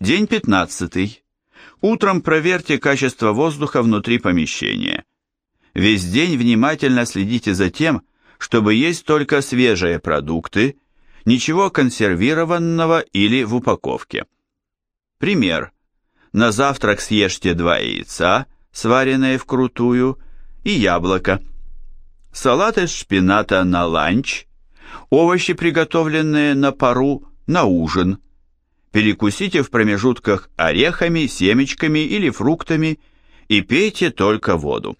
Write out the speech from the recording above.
День 15. Утром проверьте качество воздуха внутри помещения. Весь день внимательно следите за тем, чтобы есть только свежие продукты, ничего консервированного или в упаковке. Пример. На завтрак съешьте два яйца, сваренные вкрутую, и яблоко. Салат из шпината на ланч, овощи, приготовленные на пару, на ужин. Перекусите в промежутках орехами, семечками или фруктами и пейте только воду.